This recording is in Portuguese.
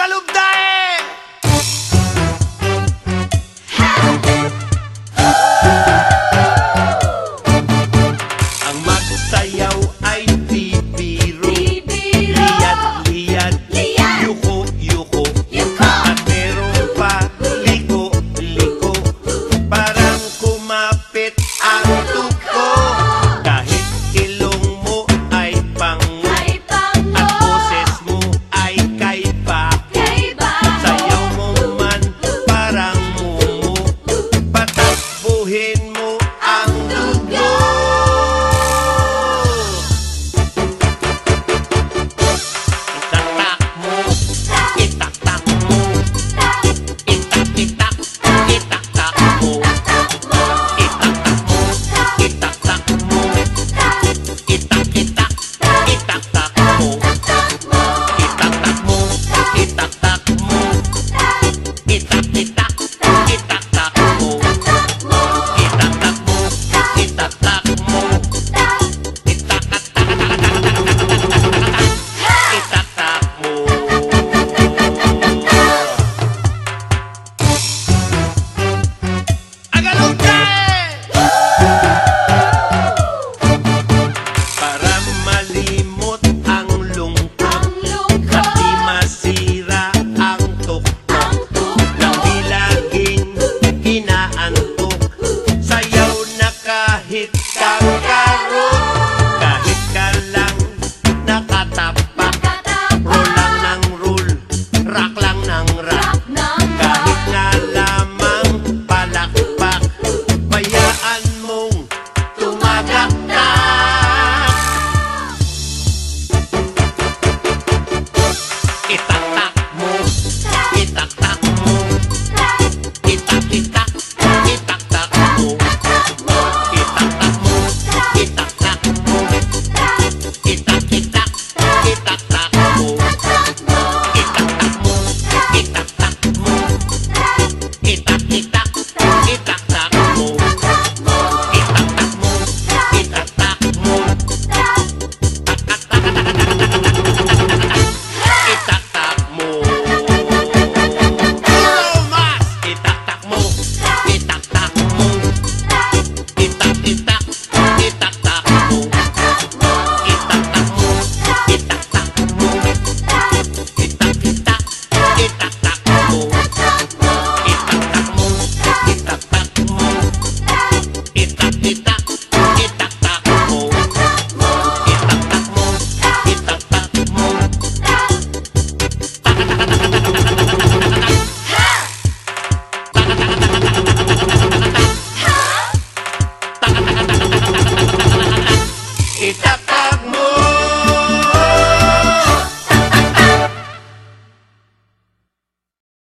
Tagalog-dae!